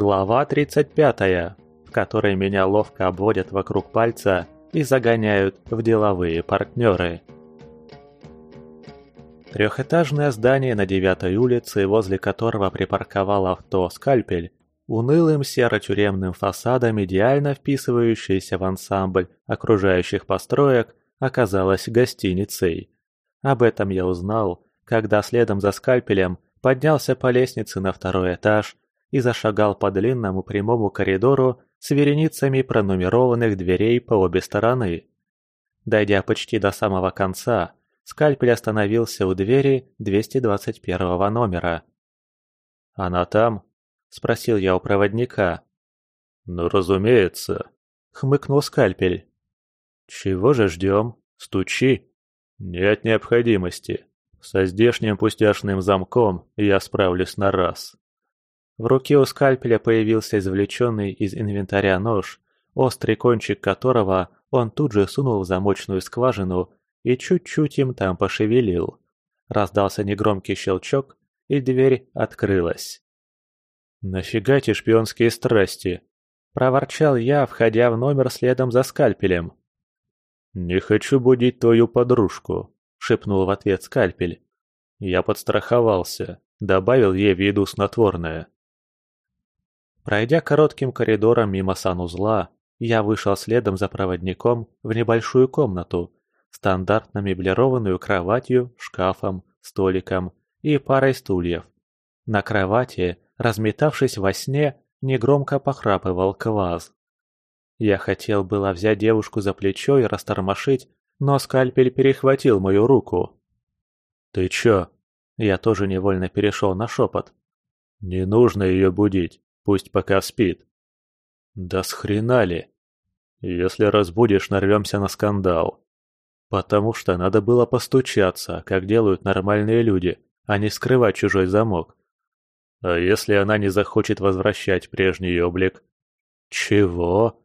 Глава 35, в которой меня ловко обводят вокруг пальца и загоняют в деловые партнеры. Трехэтажное здание на девятой улице, возле которого припарковал авто «Скальпель», унылым серо-тюремным фасадом, идеально вписывающийся в ансамбль окружающих построек, оказалось гостиницей. Об этом я узнал, когда следом за «Скальпелем» поднялся по лестнице на второй этаж и зашагал по длинному прямому коридору с вереницами пронумерованных дверей по обе стороны. Дойдя почти до самого конца, Скальпель остановился у двери 221 номера. «Она там?» – спросил я у проводника. «Ну, разумеется», – хмыкнул Скальпель. «Чего же ждем? Стучи!» «Нет необходимости. Со здешним пустяшным замком я справлюсь на раз». В руке у скальпеля появился извлеченный из инвентаря нож, острый кончик которого он тут же сунул в замочную скважину и чуть-чуть им там пошевелил. Раздался негромкий щелчок, и дверь открылась. «Нафига эти шпионские страсти?» – проворчал я, входя в номер следом за скальпелем. «Не хочу будить твою подружку», – шепнул в ответ скальпель. Я подстраховался, добавил ей в еду снотворное. Пройдя коротким коридором мимо санузла, я вышел следом за проводником в небольшую комнату, стандартно меблированную кроватью, шкафом, столиком и парой стульев. На кровати, разметавшись во сне, негромко похрапывал кваз. Я хотел было взять девушку за плечо и растормошить, но скальпель перехватил мою руку. «Ты чё?» Я тоже невольно перешел на шепот. «Не нужно ее будить, пусть пока спит». «Да с хрена ли?» «Если разбудишь, нарвемся на скандал. Потому что надо было постучаться, как делают нормальные люди, а не скрывать чужой замок. А если она не захочет возвращать прежний облик? Чего?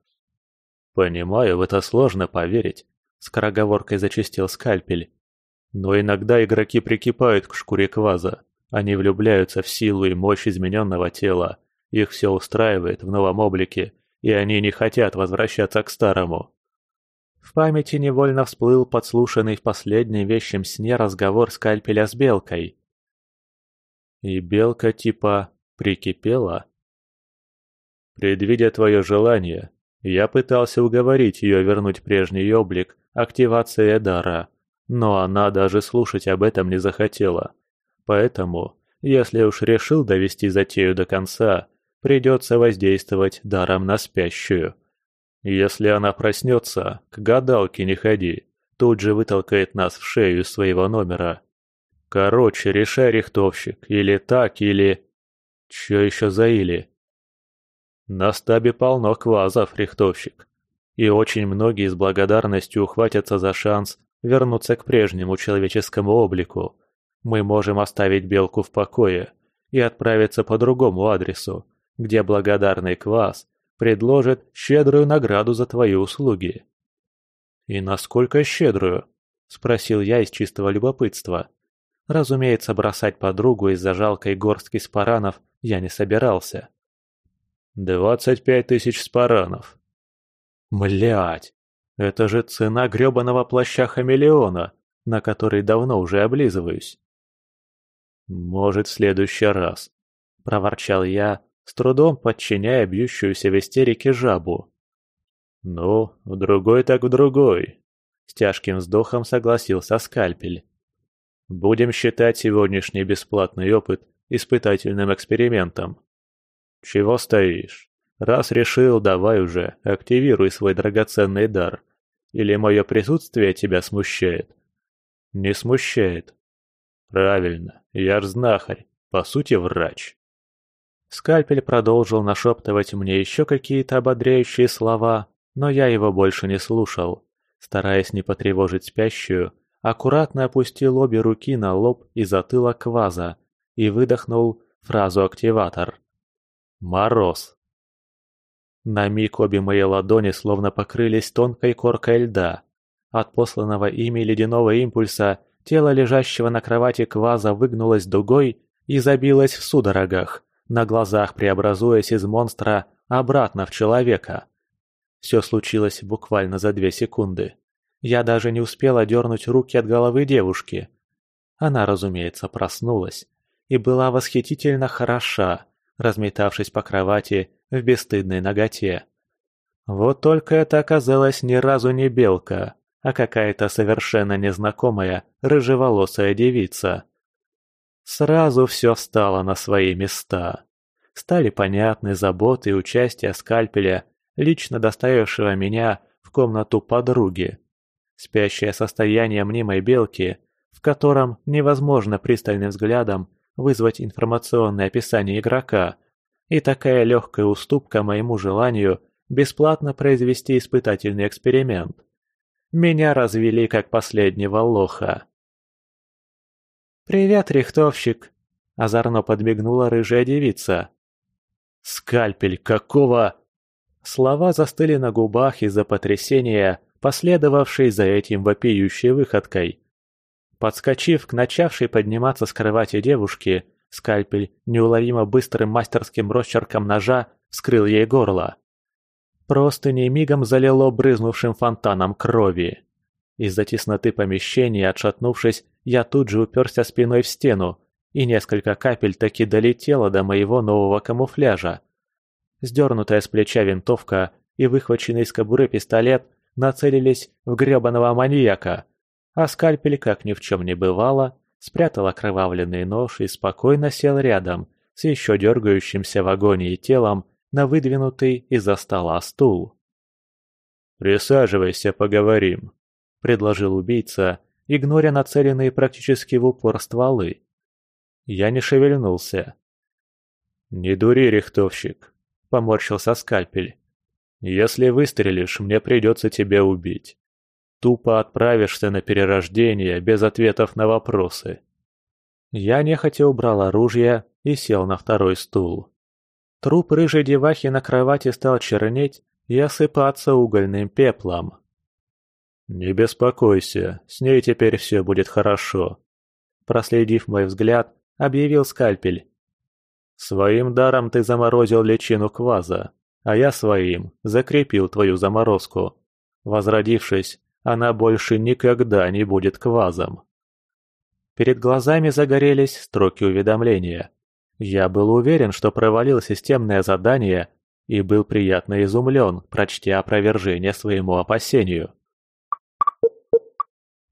Понимаю, в это сложно поверить, скороговоркой зачистил скальпель. Но иногда игроки прикипают к шкуре кваза. Они влюбляются в силу и мощь измененного тела. Их все устраивает в новом облике, и они не хотят возвращаться к старому. В памяти невольно всплыл подслушанный в последнем вещем сне разговор скальпеля с белкой. И белка типа прикипела? Предвидя твое желание, я пытался уговорить ее вернуть прежний облик активации дара, но она даже слушать об этом не захотела. Поэтому, если уж решил довести затею до конца, придется воздействовать даром на спящую. Если она проснется, к гадалке не ходи. Тут же вытолкает нас в шею из своего номера. Короче, решай, рихтовщик, или так, или... Чё еще за или? На стабе полно квазов, рихтовщик. И очень многие с благодарностью ухватятся за шанс вернуться к прежнему человеческому облику. Мы можем оставить белку в покое и отправиться по другому адресу, где благодарный квас предложит щедрую награду за твои услуги». «И насколько щедрую?» – спросил я из чистого любопытства. Разумеется, бросать подругу из-за жалкой горстки спаранов я не собирался. «Двадцать пять тысяч спаранов». Млять! Это же цена грёбаного плаща хамелеона, на который давно уже облизываюсь. «Может, в следующий раз», – проворчал я, с трудом подчиняя бьющуюся в истерике жабу. «Ну, в другой так в другой», — с тяжким вздохом согласился скальпель. «Будем считать сегодняшний бесплатный опыт испытательным экспериментом. Чего стоишь? Раз решил, давай уже, активируй свой драгоценный дар. Или мое присутствие тебя смущает?» «Не смущает». «Правильно, я ж знахарь, по сути врач». Скальпель продолжил нашептывать мне еще какие-то ободряющие слова, но я его больше не слушал. Стараясь не потревожить спящую, аккуратно опустил обе руки на лоб и затылок кваза и выдохнул фразу-активатор. «Мороз». На миг обе мои ладони словно покрылись тонкой коркой льда. От посланного ими ледяного импульса тело лежащего на кровати кваза выгнулось дугой и забилось в судорогах на глазах преобразуясь из монстра обратно в человека. Все случилось буквально за две секунды. Я даже не успела дернуть руки от головы девушки. Она, разумеется, проснулась и была восхитительно хороша, разметавшись по кровати в бесстыдной ноготе. Вот только это оказалось ни разу не белка, а какая-то совершенно незнакомая рыжеволосая девица. Сразу все встало на свои места. Стали понятны заботы и участие скальпеля, лично доставившего меня в комнату подруги. Спящее состояние мнимой белки, в котором невозможно пристальным взглядом вызвать информационное описание игрока, и такая легкая уступка моему желанию бесплатно произвести испытательный эксперимент. Меня развели как последнего лоха. «Привет, рихтовщик!» – озорно подмигнула рыжая девица. «Скальпель, какого...» Слова застыли на губах из-за потрясения, последовавшей за этим вопиющей выходкой. Подскочив к начавшей подниматься с кровати девушке, скальпель неуловимо быстрым мастерским росчерком ножа вскрыл ей горло. Просто не мигом залило брызнувшим фонтаном крови. Из-за тесноты помещения, отшатнувшись, я тут же уперся спиной в стену, и несколько капель таки долетело до моего нового камуфляжа. Сдернутая с плеча винтовка и выхваченный из кобуры пистолет нацелились в гребаного маньяка, а скальпель, как ни в чем не бывало, спрятал окровавленный нож и спокойно сел рядом с еще дергающимся в агонии телом на выдвинутый из-за стола стул. «Присаживайся, поговорим», — предложил убийца, игноря нацеленные практически в упор стволы. Я не шевельнулся. «Не дури, рихтовщик», — поморщился скальпель. «Если выстрелишь, мне придется тебя убить. Тупо отправишься на перерождение без ответов на вопросы». Я нехотя убрал оружие и сел на второй стул. Труп рыжей девахи на кровати стал чернеть и осыпаться угольным пеплом. «Не беспокойся, с ней теперь все будет хорошо», – проследив мой взгляд, объявил скальпель. «Своим даром ты заморозил личину кваза, а я своим закрепил твою заморозку. Возродившись, она больше никогда не будет квазом». Перед глазами загорелись строки уведомления. Я был уверен, что провалил системное задание и был приятно изумлен, прочтя опровержение своему опасению.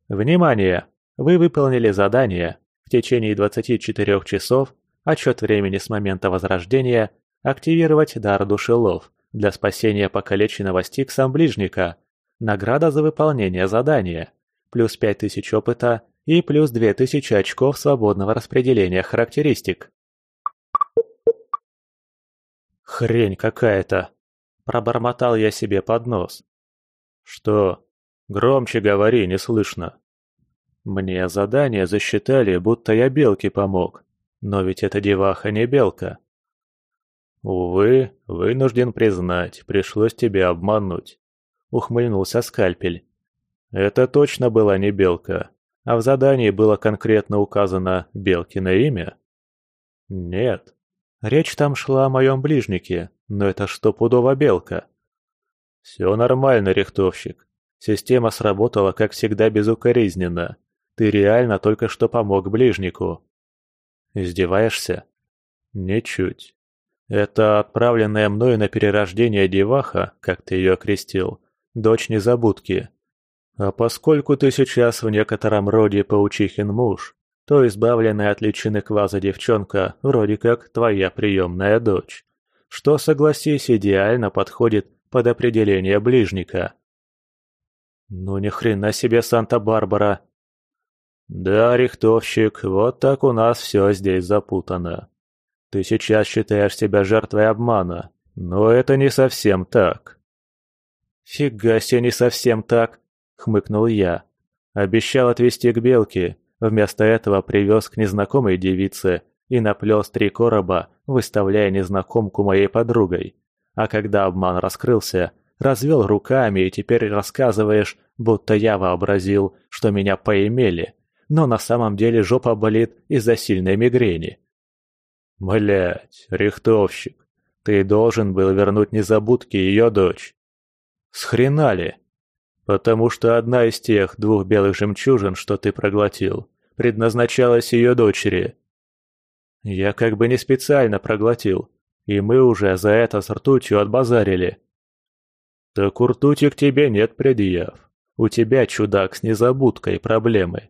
Внимание! Вы выполнили задание. В течение 24 часов, отчет времени с момента возрождения, активировать дар душелов для спасения покалеченного стиксом ближника. Награда за выполнение задания. Плюс 5000 опыта и плюс 2000 очков свободного распределения характеристик. «Хрень какая-то!» – пробормотал я себе под нос. «Что? Громче говори, не слышно!» Мне задание засчитали, будто я белке помог, но ведь эта деваха не белка. «Увы, вынужден признать, пришлось тебя обмануть», — ухмыльнулся скальпель. «Это точно была не белка, а в задании было конкретно указано Белкино имя?» «Нет, Речь там шла о моем ближнике, но это что пудова белка. Все нормально, рихтовщик. Система сработала, как всегда, безукоризненно. Ты реально только что помог ближнику. Издеваешься? Ничуть. Это отправленная мною на перерождение деваха, как ты ее окрестил, дочь незабудки. А поскольку ты сейчас в некотором роде паучихин муж, то избавленная от личины кваза девчонка вроде как твоя приемная дочь, что, согласись, идеально подходит под определение ближника. Ну ни хрена себе Санта-Барбара. Да, рихтовщик, вот так у нас все здесь запутано. Ты сейчас считаешь себя жертвой обмана, но это не совсем так. Фига себе не совсем так, хмыкнул я. Обещал отвезти к Белке, Вместо этого привез к незнакомой девице и наплел три короба, выставляя незнакомку моей подругой. А когда обман раскрылся, развел руками и теперь рассказываешь, будто я вообразил, что меня поимели, но на самом деле жопа болит из-за сильной мигрени. Блять, рихтовщик, ты должен был вернуть незабудки ее дочь. Схренали. Потому что одна из тех двух белых жемчужин, что ты проглотил, предназначалась ее дочери. Я как бы не специально проглотил, и мы уже за это с ртутью отбазарили. Так у ртути тебе нет предъяв. У тебя, чудак, с незабудкой проблемы.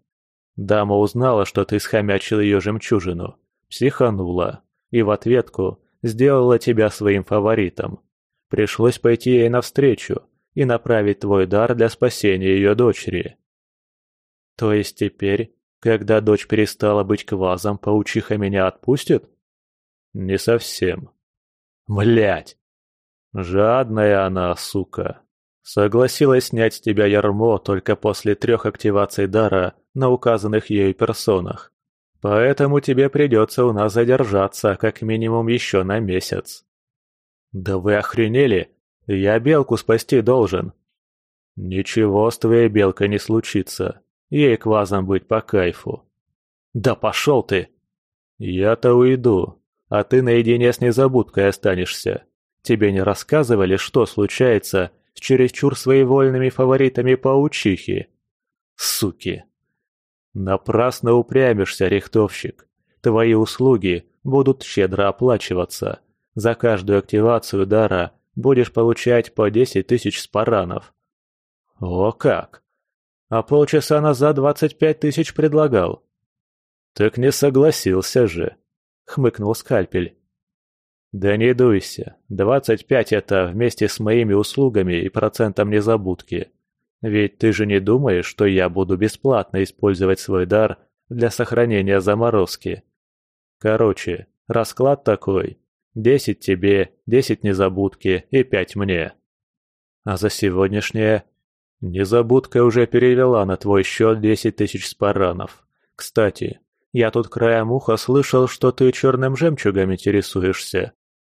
Дама узнала, что ты схомячил ее жемчужину, психанула, и в ответку сделала тебя своим фаворитом. Пришлось пойти ей навстречу и направить твой дар для спасения ее дочери. То есть теперь, когда дочь перестала быть квазом, паучиха меня отпустит? Не совсем. Млять! Жадная она, сука. Согласилась снять с тебя ярмо только после трех активаций дара на указанных ею персонах. Поэтому тебе придется у нас задержаться как минимум еще на месяц. Да вы охренели? Я белку спасти должен. Ничего с твоей белкой не случится. Ей квазом быть по кайфу. Да пошел ты! Я-то уйду, а ты наедине с незабудкой останешься. Тебе не рассказывали, что случается с чересчур своевольными фаворитами паучихи? Суки! Напрасно упрямишься, рихтовщик. Твои услуги будут щедро оплачиваться. За каждую активацию дара будешь получать по 10 тысяч спаранов. О как! А полчаса назад 25 тысяч предлагал. Так не согласился же, хмыкнул скальпель. «Да не дуйся, двадцать пять это вместе с моими услугами и процентом незабудки. Ведь ты же не думаешь, что я буду бесплатно использовать свой дар для сохранения заморозки? Короче, расклад такой. Десять тебе, десять незабудки и пять мне. А за сегодняшнее... Незабудка уже перевела на твой счет десять тысяч спаранов. Кстати, я тут краем уха слышал, что ты черным жемчугом интересуешься.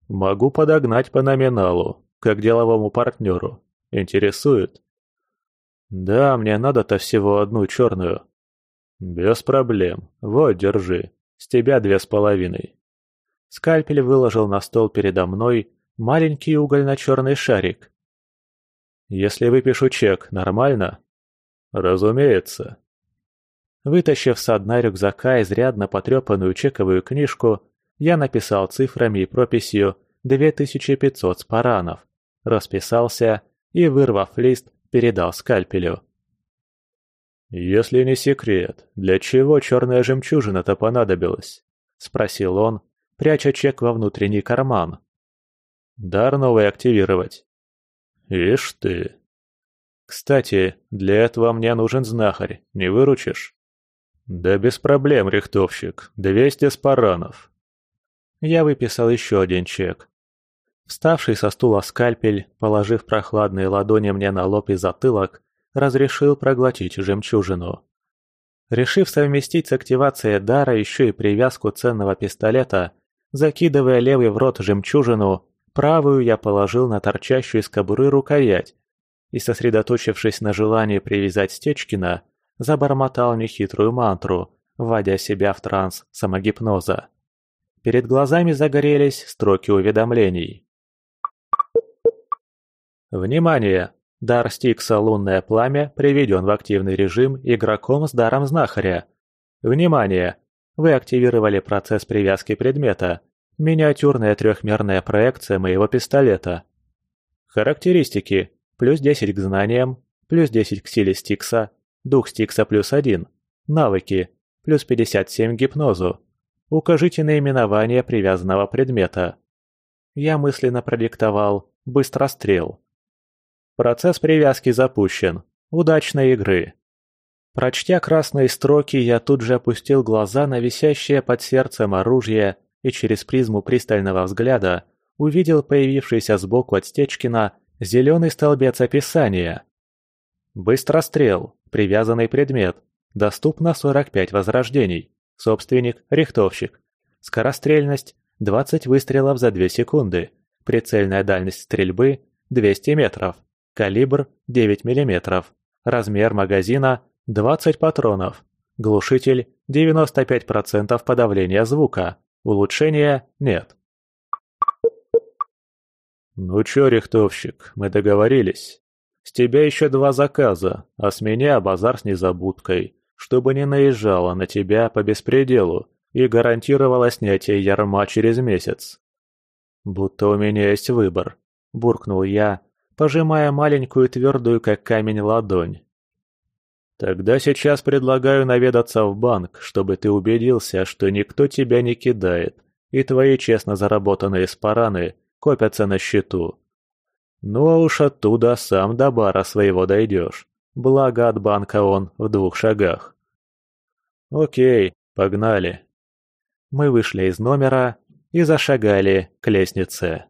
Могу подогнать по номиналу, как деловому партнеру. Интересует? Да, мне надо-то всего одну черную. Без проблем. Вот, держи. С тебя две с половиной. Скальпель выложил на стол передо мной маленький угольно-черный шарик. Если выпишу чек, нормально? Разумеется. Вытащив с дна рюкзака изрядно потрепанную чековую книжку, я написал цифрами и прописью 2500 спаранов, расписался и, вырвав лист, передал скальпелю. «Если не секрет, для чего черная жемчужина-то понадобилась?» – спросил он, пряча чек во внутренний карман. «Дар новый активировать». «Ишь ты!» «Кстати, для этого мне нужен знахарь, не выручишь?» «Да без проблем, рихтовщик, двести спаранов», я выписал еще один чек. Вставший со стула скальпель, положив прохладные ладони мне на лоб и затылок, разрешил проглотить жемчужину. Решив совместить с активацией дара еще и привязку ценного пистолета, закидывая левый в рот жемчужину, правую я положил на торчащую из кобуры рукоять и, сосредоточившись на желании привязать Стечкина, забормотал нехитрую мантру, вводя себя в транс самогипноза. Перед глазами загорелись строки уведомлений. Внимание! Дар Стикса «Лунное пламя» приведен в активный режим игроком с даром знахаря. Внимание! Вы активировали процесс привязки предмета. Миниатюрная трехмерная проекция моего пистолета. Характеристики. Плюс 10 к знаниям, плюс 10 к силе Стикса, дух Стикса плюс 1. Навыки. Плюс 57 к гипнозу. Укажите наименование привязанного предмета. Я мысленно продиктовал «Быстрострел». Процесс привязки запущен. Удачной игры. Прочтя красные строки, я тут же опустил глаза на висящее под сердцем оружие и через призму пристального взгляда увидел появившийся сбоку от Стечкина зеленый столбец описания. Быстрострел. Привязанный предмет. Доступно 45 возрождений. Собственник – рихтовщик. Скорострельность – 20 выстрелов за 2 секунды. Прицельная дальность стрельбы – 200 метров. Калибр – 9 мм. Размер магазина – 20 патронов. Глушитель – 95% подавления звука. Улучшения нет. «Ну чё, рихтовщик, мы договорились. С тебя еще два заказа, а с меня базар с незабудкой, чтобы не наезжала на тебя по беспределу и гарантировала снятие ярма через месяц». «Будто у меня есть выбор», – буркнул я, пожимая маленькую твердую как камень ладонь. «Тогда сейчас предлагаю наведаться в банк, чтобы ты убедился, что никто тебя не кидает, и твои честно заработанные спараны – копятся на счету. Ну а уж оттуда сам до бара своего дойдешь. Благо от банка он в двух шагах. Окей, погнали. Мы вышли из номера и зашагали к лестнице.